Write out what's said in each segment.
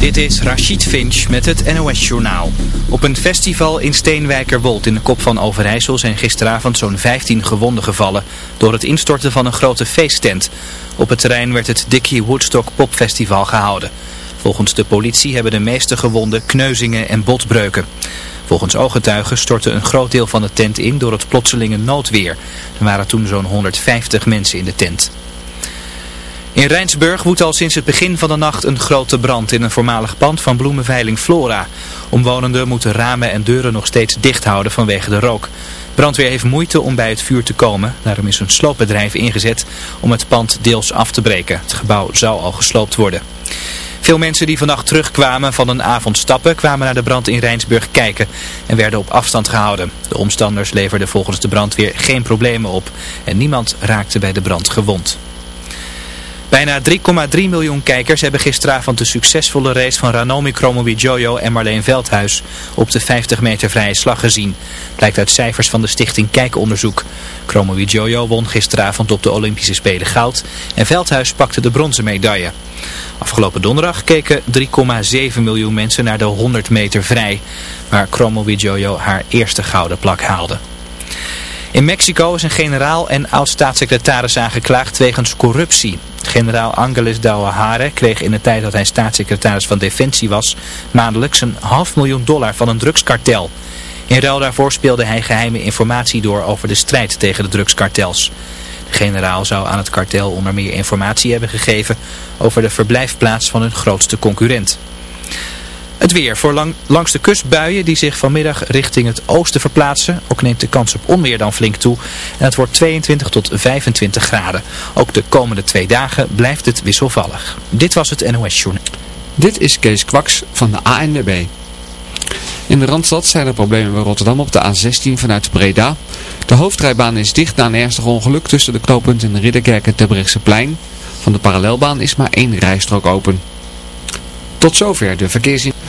Dit is Rachid Finch met het NOS Journaal. Op een festival in Steenwijkerwold in de kop van Overijssel zijn gisteravond zo'n 15 gewonden gevallen door het instorten van een grote feesttent. Op het terrein werd het Dickie Woodstock Popfestival gehouden. Volgens de politie hebben de meeste gewonden kneuzingen en botbreuken. Volgens ooggetuigen stortte een groot deel van de tent in door het plotselinge noodweer. Er waren toen zo'n 150 mensen in de tent. In Rijnsburg woedt al sinds het begin van de nacht een grote brand in een voormalig pand van bloemenveiling Flora. Omwonenden moeten ramen en deuren nog steeds dicht houden vanwege de rook. Brandweer heeft moeite om bij het vuur te komen. Daarom is een sloopbedrijf ingezet om het pand deels af te breken. Het gebouw zou al gesloopt worden. Veel mensen die vannacht terugkwamen van een avond stappen kwamen naar de brand in Rijnsburg kijken en werden op afstand gehouden. De omstanders leverden volgens de brandweer geen problemen op en niemand raakte bij de brand gewond. Bijna 3,3 miljoen kijkers hebben gisteravond de succesvolle race van Ranomi Kromowidjojo en Marleen Veldhuis op de 50 meter vrije slag gezien. Blijkt uit cijfers van de stichting Kijkonderzoek. Kromowidjojo won gisteravond op de Olympische Spelen goud en Veldhuis pakte de bronzen medaille. Afgelopen donderdag keken 3,7 miljoen mensen naar de 100 meter vrij, waar Kromowidjojo haar eerste gouden plak haalde. In Mexico is een generaal en oud-staatssecretaris aangeklaagd wegens corruptie. Generaal Angeles Dauahare kreeg in de tijd dat hij staatssecretaris van Defensie was maandelijks een half miljoen dollar van een drugskartel. In ruil daarvoor speelde hij geheime informatie door over de strijd tegen de drugskartels. De generaal zou aan het kartel onder meer informatie hebben gegeven over de verblijfplaats van hun grootste concurrent. Het weer voor lang, langs de kust buien die zich vanmiddag richting het oosten verplaatsen. Ook neemt de kans op onweer dan flink toe. En het wordt 22 tot 25 graden. Ook de komende twee dagen blijft het wisselvallig. Dit was het NOS Journal. Dit is Kees Kwaks van de ANWB. In de Randstad zijn er problemen bij Rotterdam op de A16 vanuit Breda. De hoofdrijbaan is dicht na een ernstig ongeluk tussen de knooppunten Ridderkerk en plein. Van de parallelbaan is maar één rijstrook open. Tot zover de verkeersin.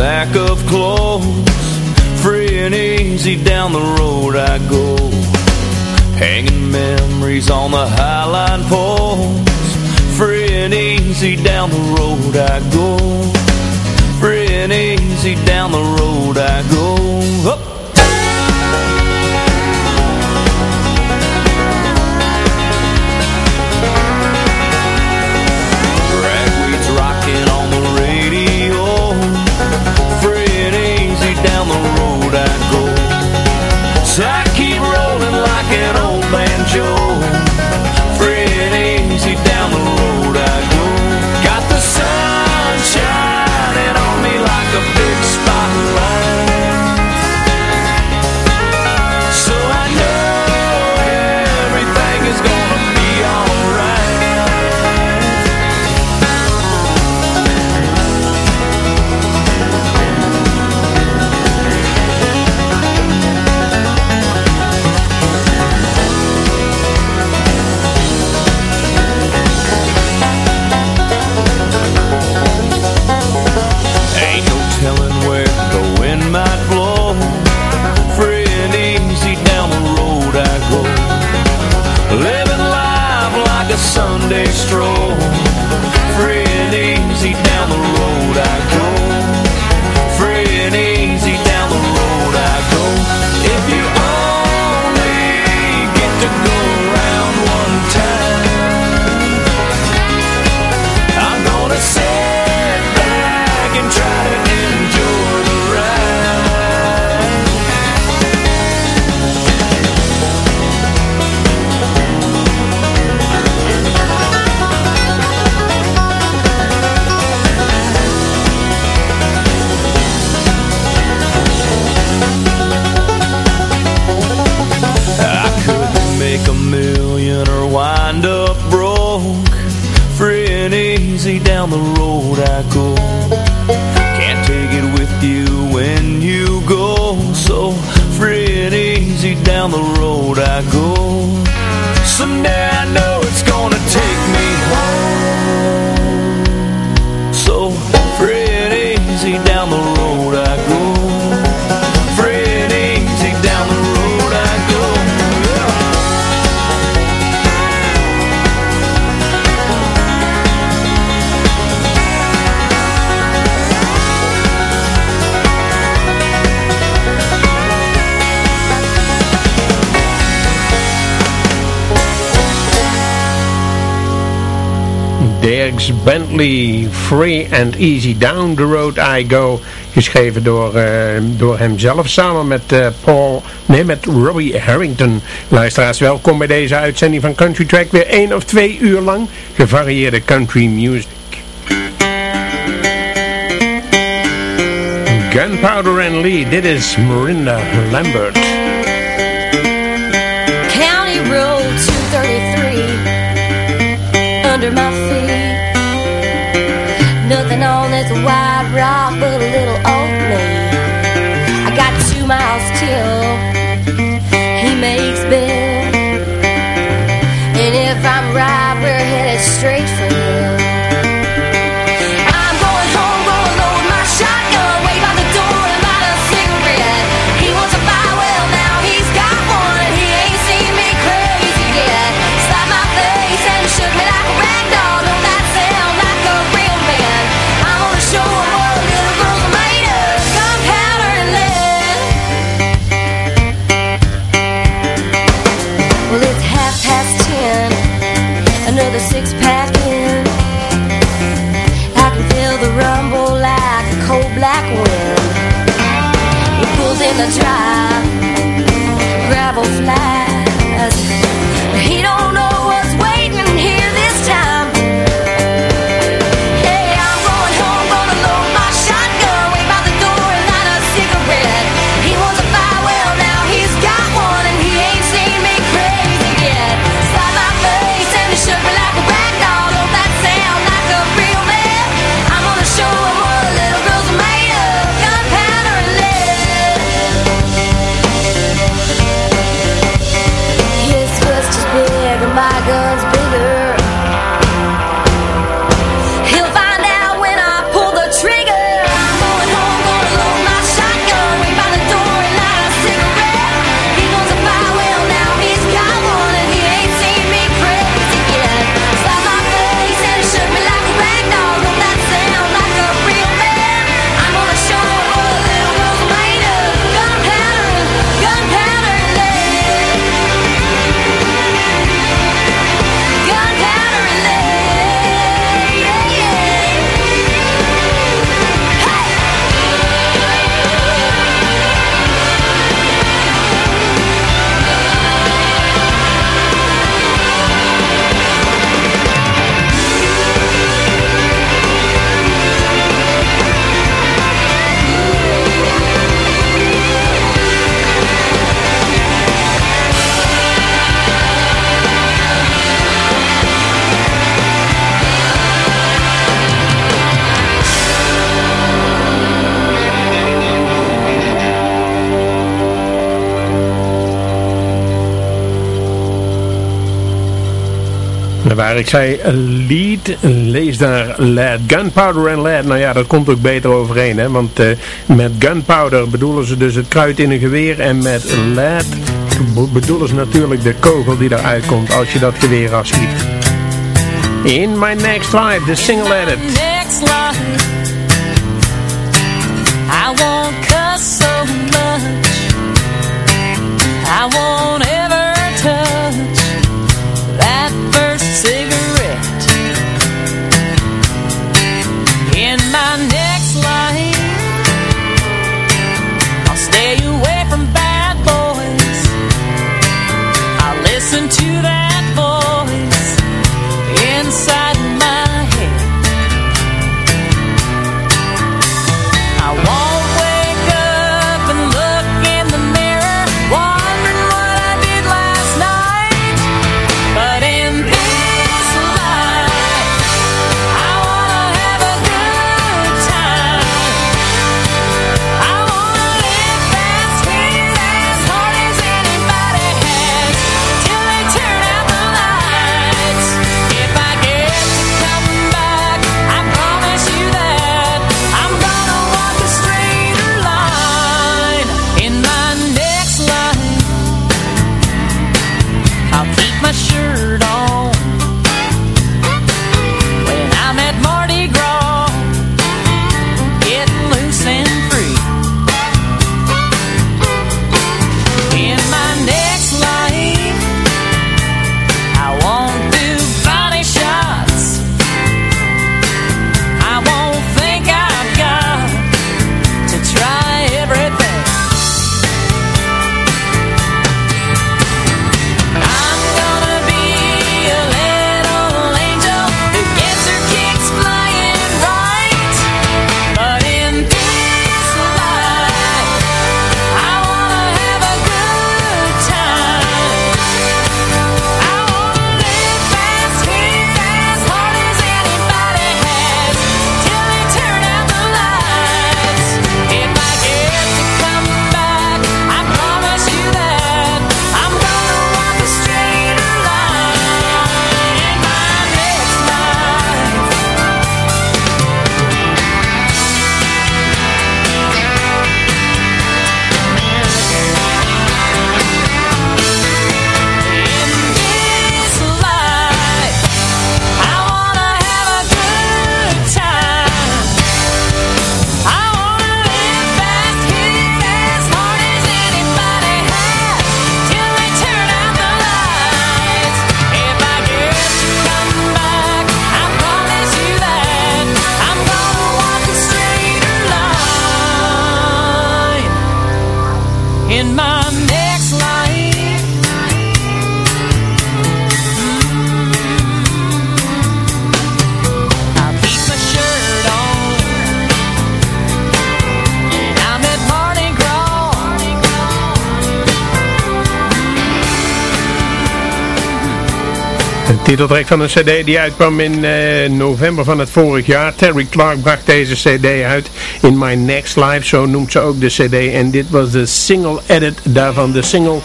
Sack of clothes Free and easy down the road I go. Hanging memories on the highline poles Free and easy down the road I go. Free and easy down the road I go. Up Bentley Free and Easy Down the Road I Go. Geschreven door, eh, door hemzelf samen met, eh, Paul, nee, met Robbie Harrington. Luisteraars, welkom bij deze uitzending van Country Track. Weer één of twee uur lang gevarieerde country music. Gunpowder and Lee, dit is Marinda Lambert. County Road 233 Under my Ik zei lead, lees daar lead. Gunpowder en lead, nou ja, dat komt ook beter overeen. Hè? Want eh, met gunpowder bedoelen ze dus het kruid in een geweer. En met lead bedoelen ze natuurlijk de kogel die eruit komt als je dat geweer afschiet. In My Next Life, de single edit. Next life, I won't cuss so much. I won't next line. De titeltrack van een cd die uitkwam in eh, november van het vorig jaar. Terry Clark bracht deze cd uit in My Next Life, zo noemt ze ook de cd. En dit was de single edit daarvan, de single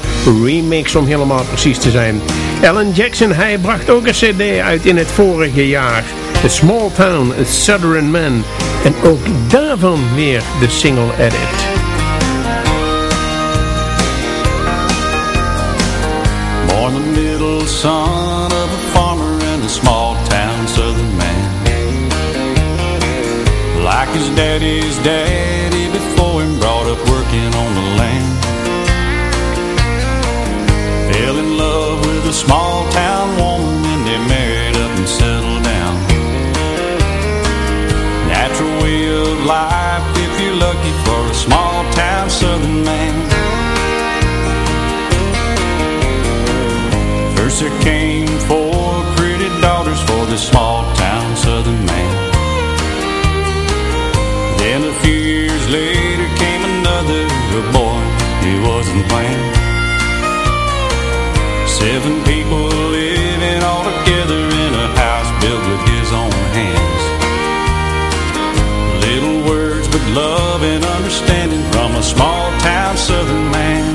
remix om helemaal precies te zijn. Alan Jackson, hij bracht ook een cd uit in het vorige jaar. The Small Town, Southern Man. En ook daarvan weer de single edit. Middle daddy's daddy before him brought up working on the land. Fell in love with a small town woman and they married up and settled down. Natural way of life if you're lucky for a small town southern man. First there came four pretty daughters for this small town he wasn't. Seven people living all together in a house built with his own hands. Little words but love and understanding from a small town southern man.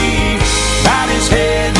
take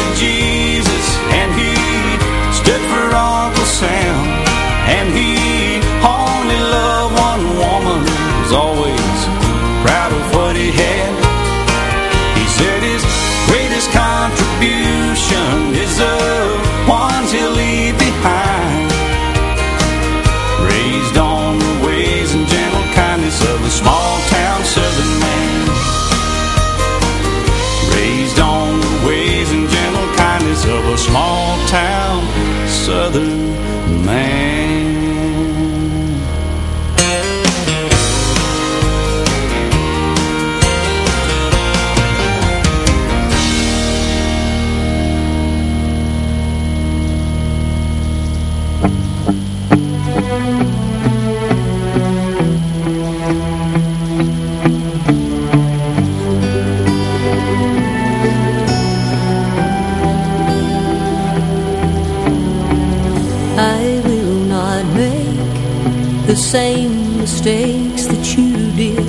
same mistakes that you did.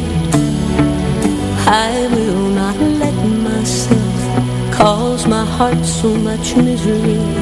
I will not let myself cause my heart so much misery.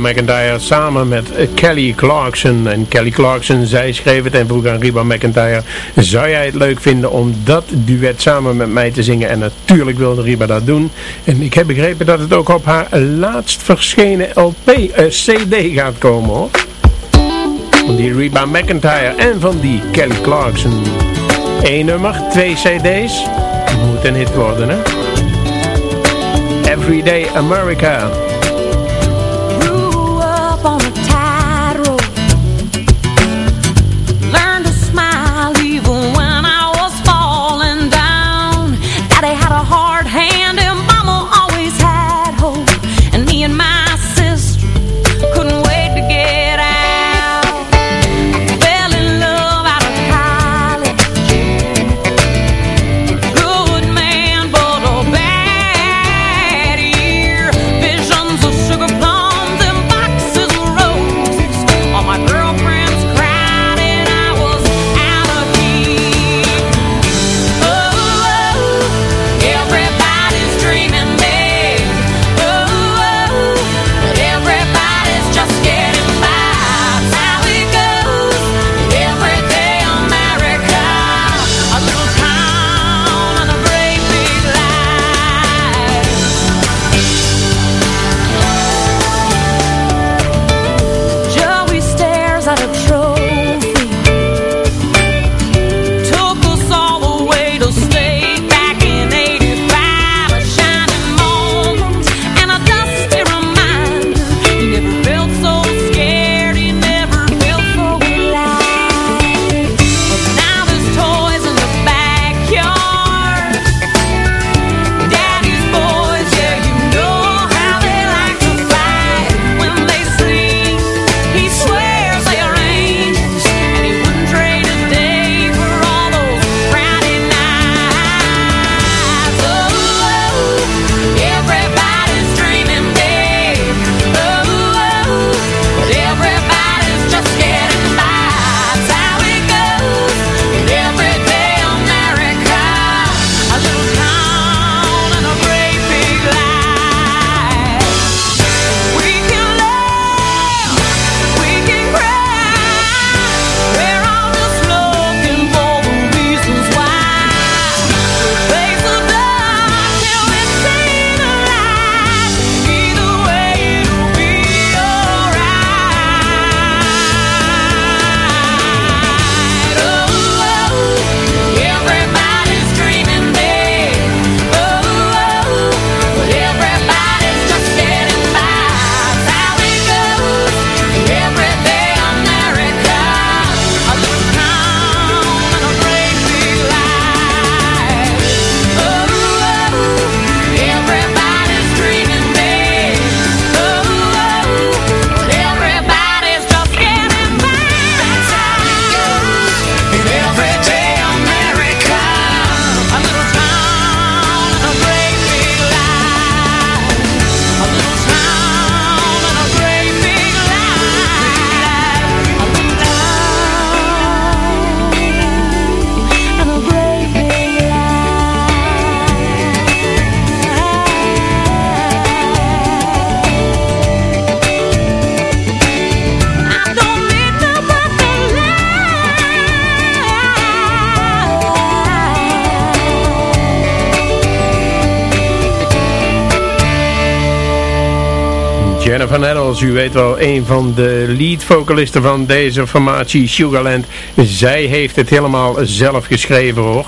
McIntyre samen met Kelly Clarkson. En Kelly Clarkson, zij schreef het en vroeg aan Reba McIntyre... zou jij het leuk vinden om dat duet samen met mij te zingen? En natuurlijk wilde Reba dat doen. En ik heb begrepen dat het ook op haar laatst verschenen LP eh, CD gaat komen hoor. Van die Reba McIntyre en van die Kelly Clarkson. Eén nummer, twee CD's. Moet een hit worden hè. Everyday America. weet wel, een van de lead vocalisten van deze formatie, Sugarland. Zij heeft het helemaal zelf geschreven hoor.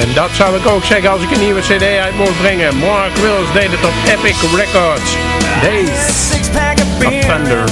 En dat zou ik ook zeggen als ik een nieuwe cd uit mocht brengen. Mark Wills deed het op Epic Records. Days The Thunder.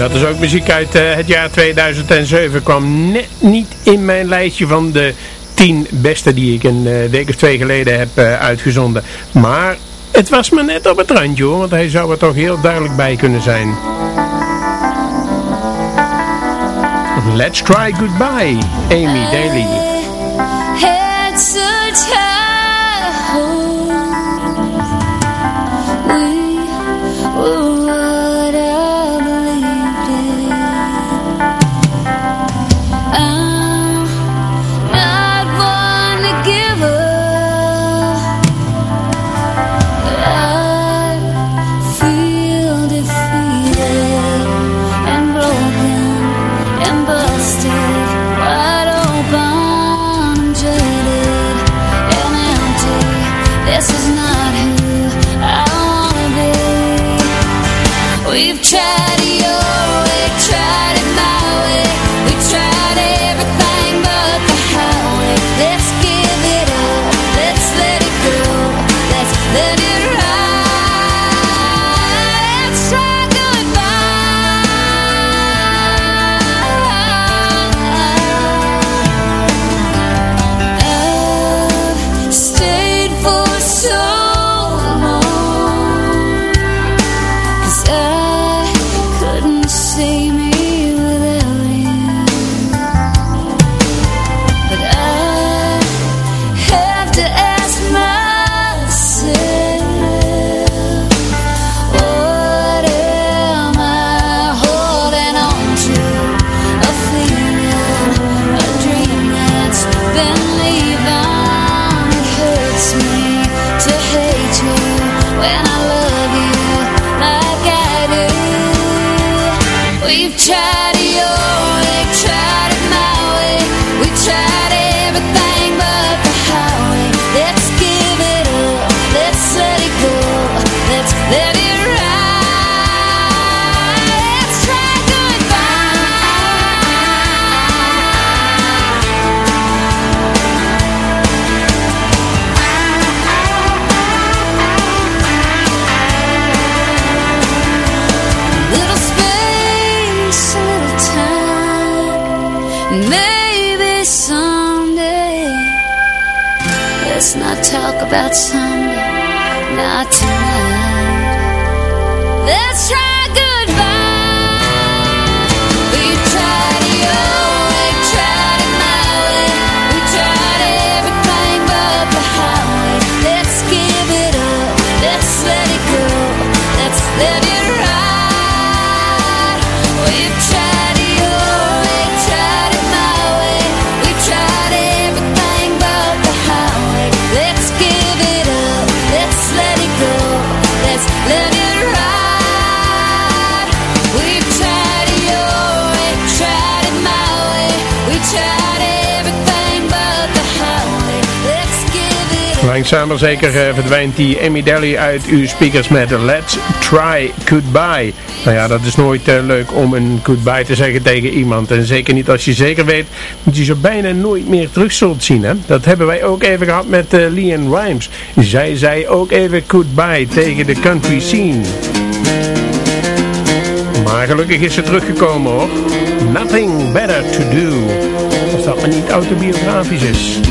dat is ook muziek uit het jaar 2007. Kwam net niet in mijn lijstje van de 10 beste die ik een week of twee geleden heb uitgezonden. Maar het was me net op het randje hoor, want hij zou er toch heel duidelijk bij kunnen zijn. Let's try goodbye, Amy Daly. Langzaam zeker eh, verdwijnt die Emmy Daly uit uw speakers met Let's Try Goodbye. Nou ja, dat is nooit eh, leuk om een goodbye te zeggen tegen iemand. En zeker niet als je zeker weet dat je ze bijna nooit meer terug zult zien. Hè? Dat hebben wij ook even gehad met uh, Leanne Rimes. Zij zei ook even goodbye tegen de country scene. Maar gelukkig is ze teruggekomen hoor. Nothing better to do. Als dat maar niet autobiografisch is.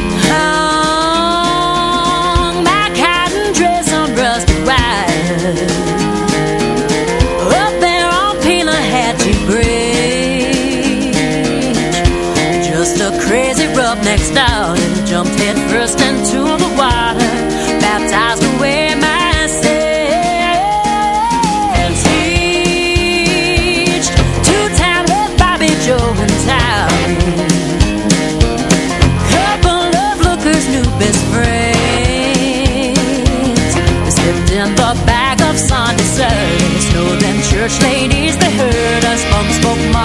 come smoke my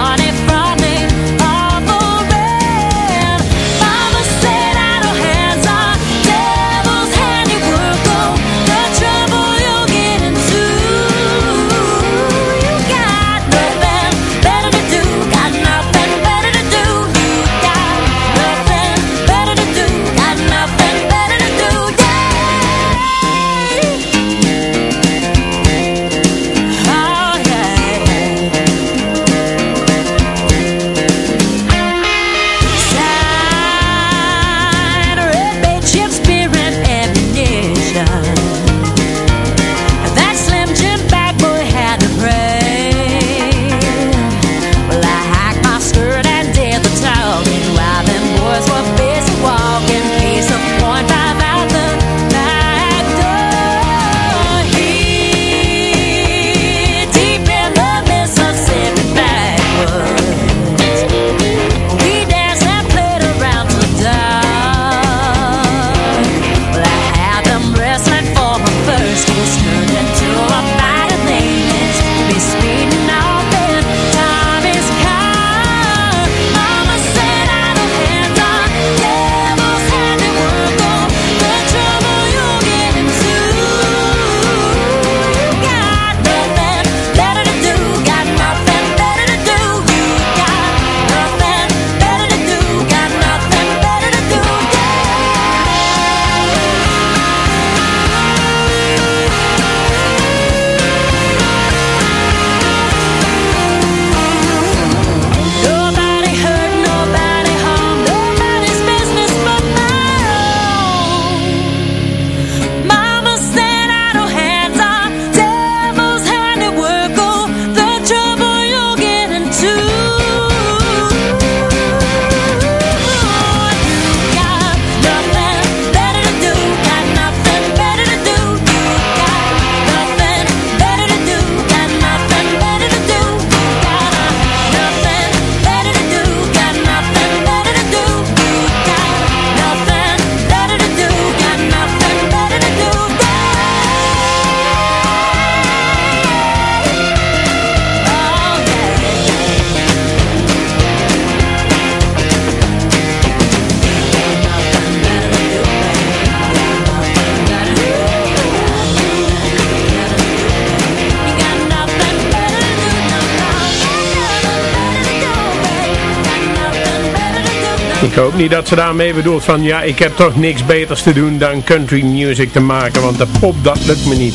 Ik hoop niet dat ze daarmee bedoelt van ja, ik heb toch niks beters te doen dan country music te maken, want de pop dat lukt me niet.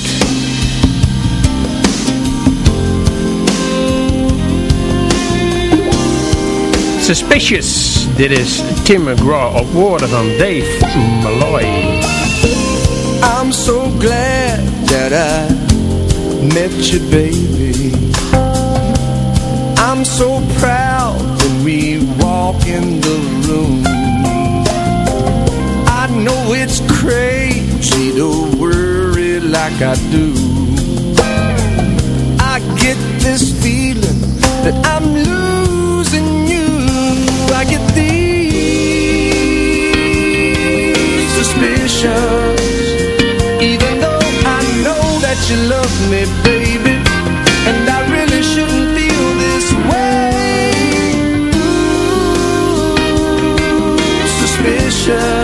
Suspicious, dit is Tim McGraw op woorden van Dave Malloy. I'm so glad that I met you baby I'm so proud when we walk in the like I do. I get this feeling that I'm losing you. I get these suspicions. Even though I know that you love me, baby And I really shouldn't feel this way. Ooh, suspicious.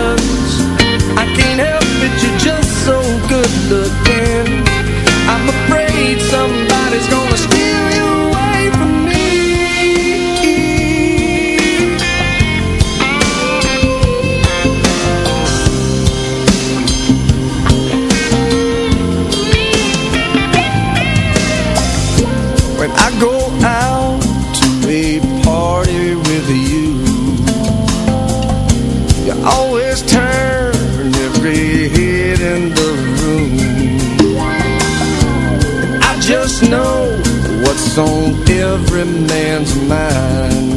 every man's mind.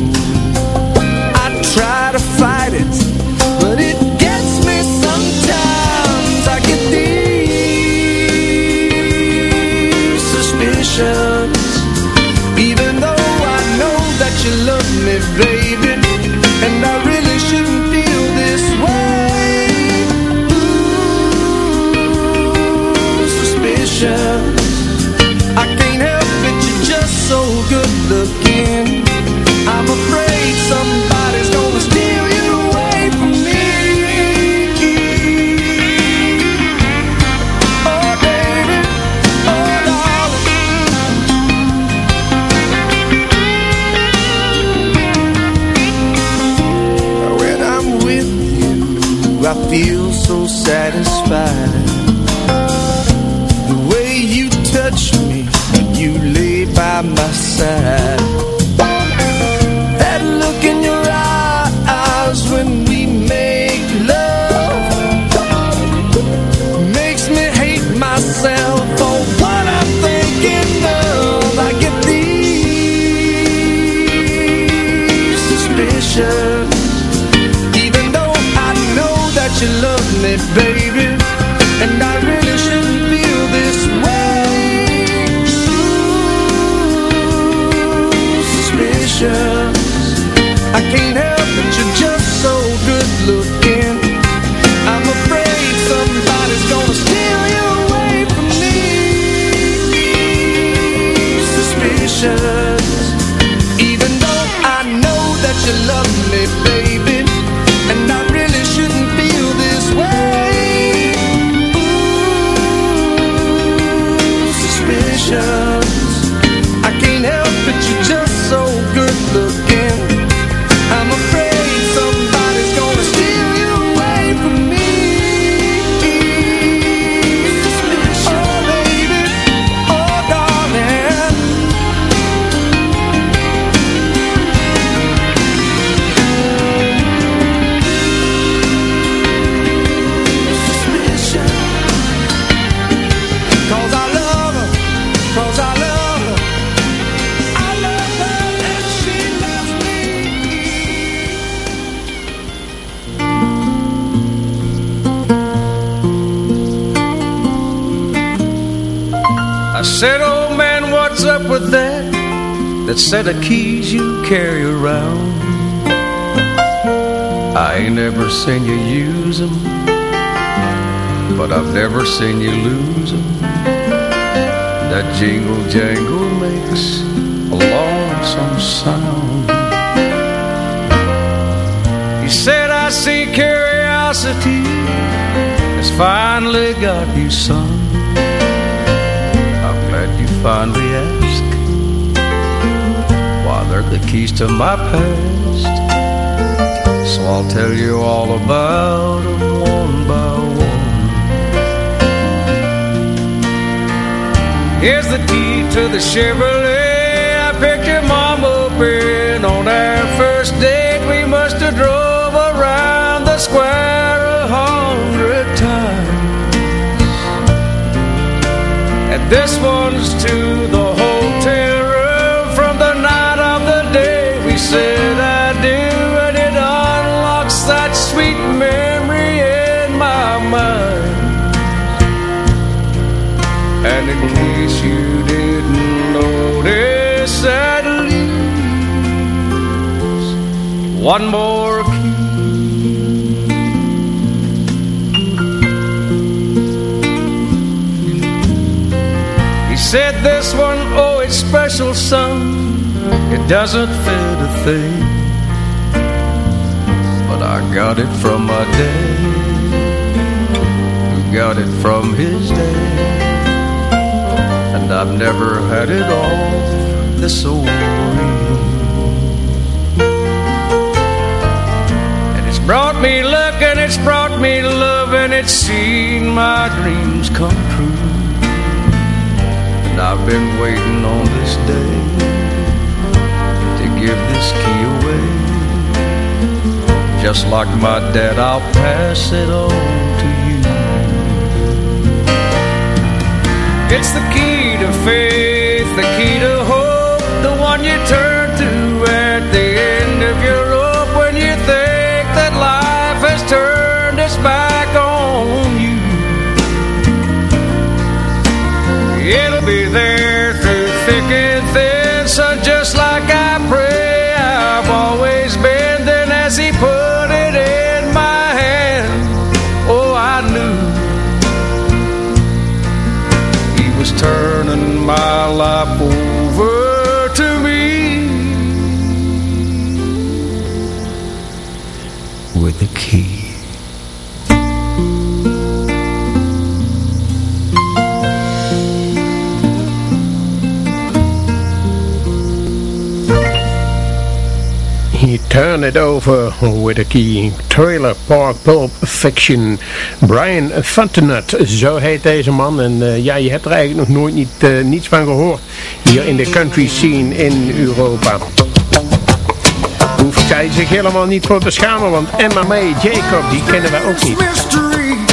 the keys you carry around. I ain't never seen you use them But I've never seen you lose them That jingle jangle makes a lonesome sound. You said I see curiosity Has finally got you, some. I'm glad you finally are the keys to my past. So I'll tell you all about them one by one. Here's the key to the Chevrolet. I picked your mom up in on our first date. We must have drove around the square a hundred times. And this one's to one more key. He said this one, oh, it's special, son. It doesn't fit a thing. But I got it from my dad, who got it from his dad. And I've never had it off this old ring. Brought me luck and it's brought me love and it's seen my dreams come true. And I've been waiting on this day to give this key away. Just like my dad, I'll pass it on to you. It's the key to faith, the key to hope, the one you turn to at the end of your turned its back on you. It'll be there through thick and thin, so just He turned it over with a key. Trailer Park Pulp Fiction. Brian Fontenot, zo heet deze man. En eh, ja, je hebt er eigenlijk nog nooit niet, eh, niets van gehoord. Hier in de country scene in Europa. Hoeft zij zich helemaal niet voor te schamen. Want Emma May Jacob, die kennen wij ook niet.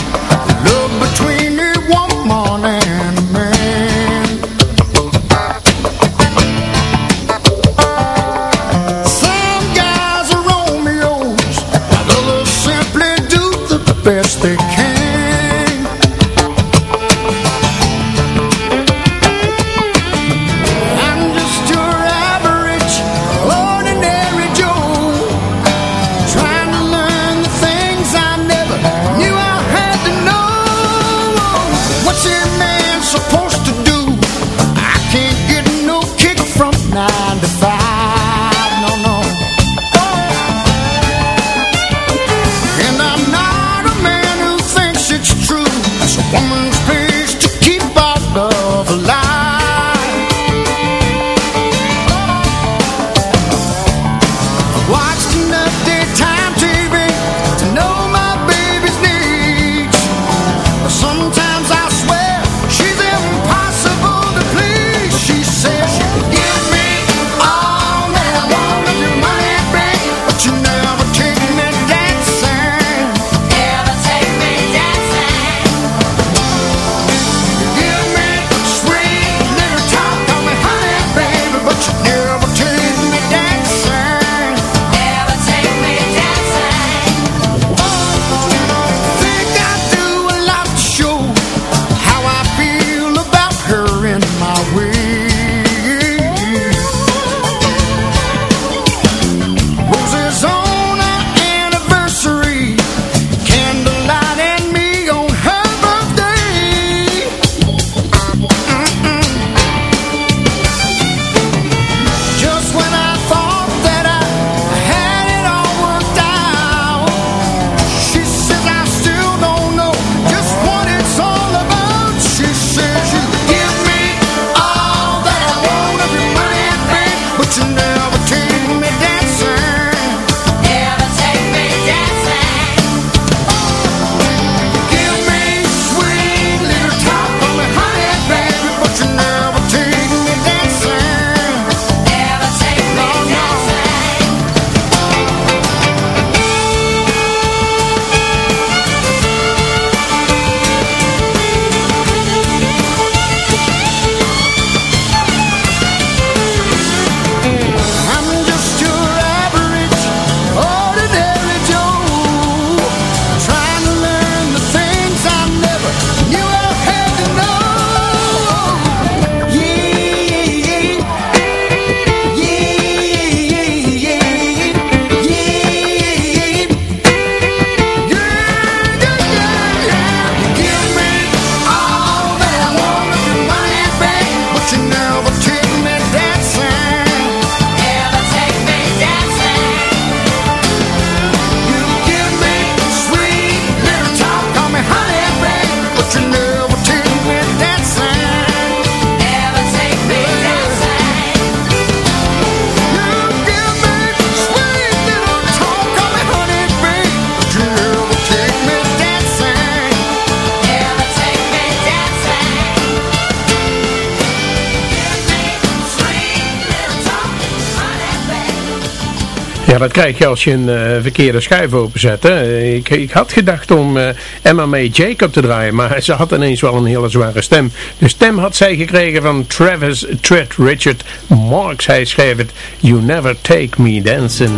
Ja, dat krijg je als je een eh, verkeerde schuif openzet. Hè? Ik, ik had gedacht om Emma May Jacob te draaien, maar ze had ineens wel een hele zware stem. De stem had zij gekregen van Travis Tread Richard Marks. Hij schreef het You Never Take Me Dancing.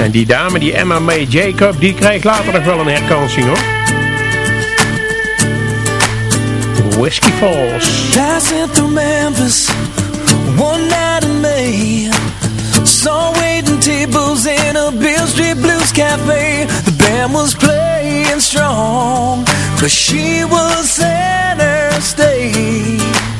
En die dame, die Emma May Jacob, die krijgt later nog wel een herkansing hoor. Whiskey Falls. Passing through Memphis, one night in May. Saw waiting tables in a Bill Street Blues Cafe. The band was playing strong, but she was center stage. Straight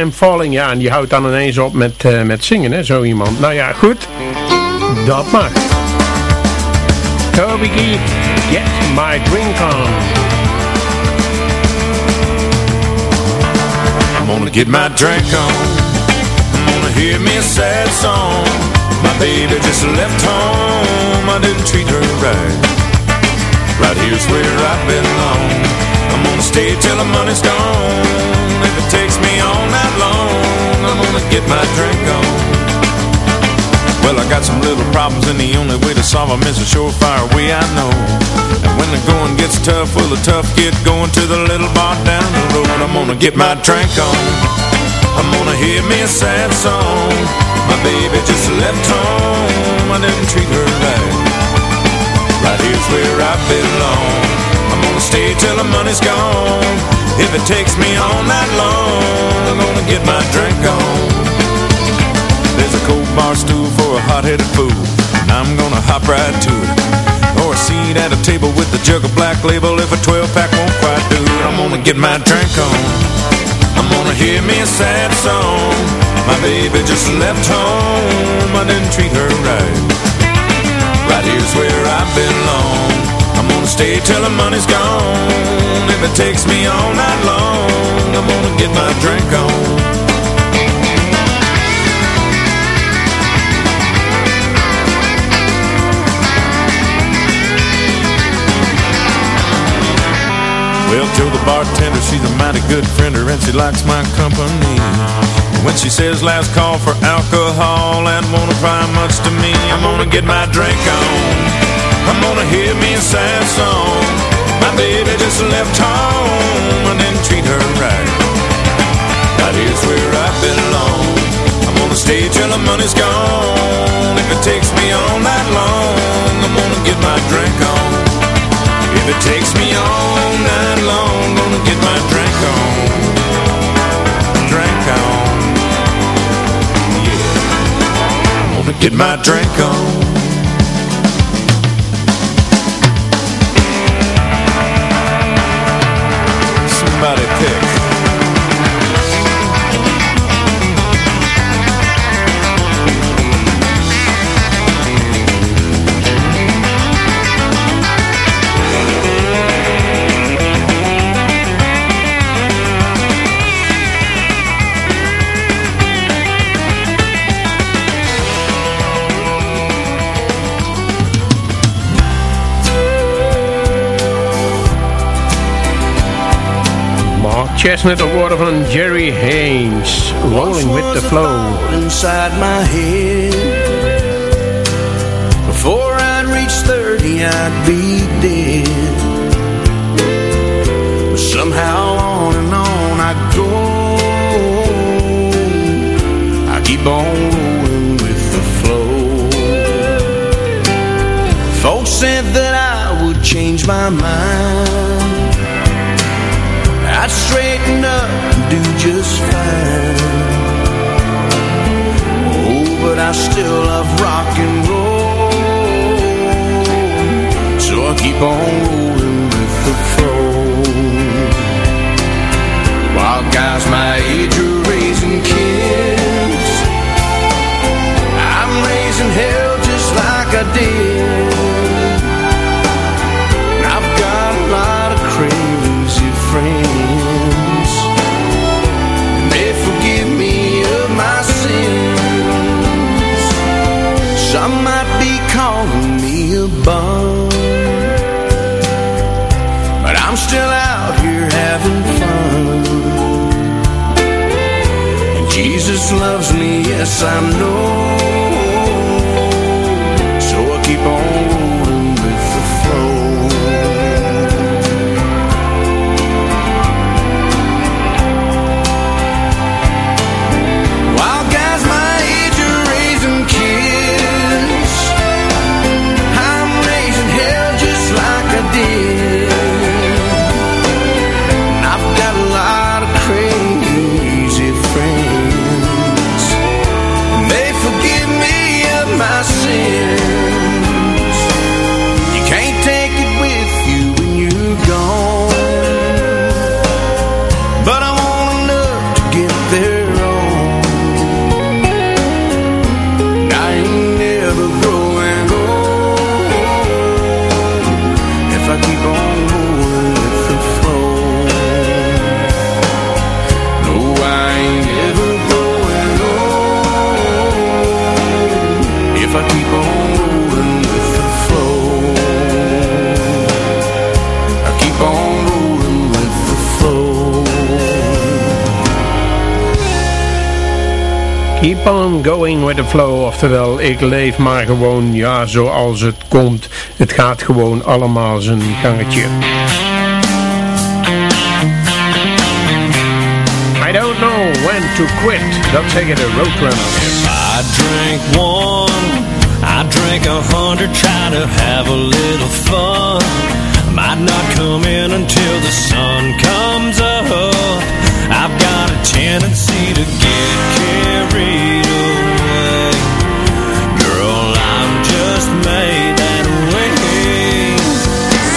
The Way I Am Falling, ja, en die houdt dan ineens op met, eh, met zingen, hè, zo iemand. Nou ja, goed, dat mag. Toby Keith, Get My Drink On. I'm gonna get my drink on. I'm gonna hear me a sad song. My baby just left home. I didn't treat her right. Right here's where I belong. I'm gonna stay till the money's gone. If it takes me all night long, I'm gonna get my drink on. Well, I got some little problems, and the only way to solve them is a surefire way I know. And when the going gets tough, well, the tough get going to the little bar down the road. I'm gonna get my drink on. I'm gonna hear me a sad song. My baby just left home. I didn't treat her right. Right here's where I belong. Gonna stay till the money's gone. If it takes me all night long, I'm gonna get my drink on. There's a cold bar stool for a hot-headed fool, and I'm gonna hop right to it. Or a seat at a table with a jug of black label if a 12-pack won't quite do it. I'm gonna get my drink on. I'm gonna hear me a sad song. My baby just left home. I didn't treat her right. Right here's where I belong stay till the money's gone. If it takes me all night long I'm gonna get my drink on. Well, Joe the bartender, she's a mighty good friender And she likes my company. When she says last call for alcohol That won't apply much to me I'm gonna get my drink on. I'm gonna hear me a sad song. My baby just left home and didn't treat her right. Right here's where I belong. I'm gonna stay till the money's gone. If it takes me all night long, I'm gonna get my drink on. If it takes me all night long, gonna get my drink on. Drink on. Yeah. Gonna get my drink on. Chestnut woorden van Jerry Haynes. Rolling with the flow. inside my head Before I'd reach 30 I'd be dead But somehow on and on I go I keep on with the flow Folks said that I would change my mind straighten up and do just fine. Oh, but I still love rock and roll. So I keep on rolling with the flow. While guys my age are raising kids. I'm raising hell just like I did loves me, yes I know On going with the flow. Oftewel, ik leef maar gewoon, ja, zoals het komt. Het gaat gewoon allemaal zijn gangetje. I don't know when to quit. Dat zeggen de Roadrunners. I drank one, I drank a hundred, try to have a little fun. Might not come in until the sun comes up. I've got a tendency to get carried away. Girl, I'm just made that way.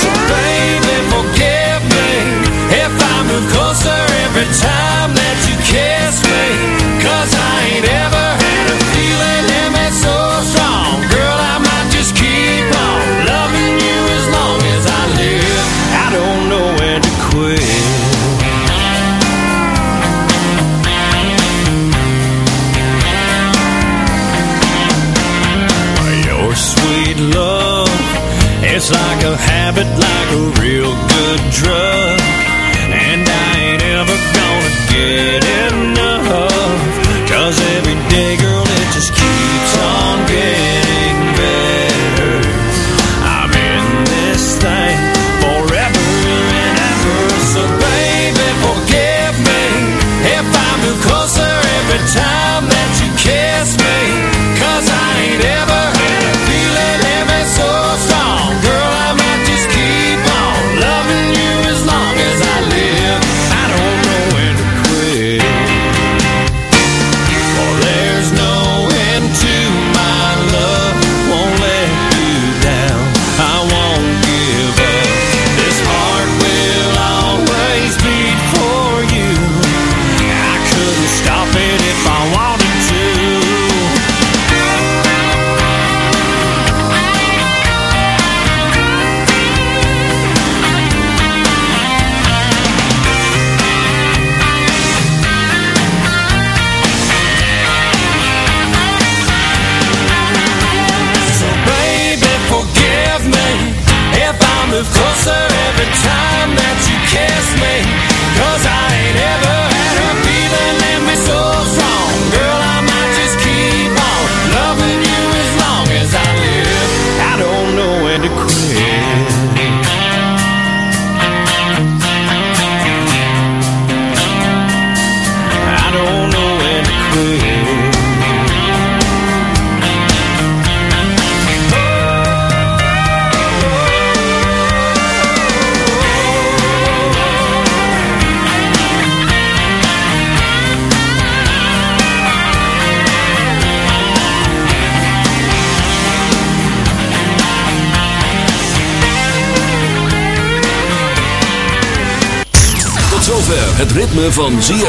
So baby, forgive me if I move closer every time It like a real good drug, and I ain't ever gonna get enough.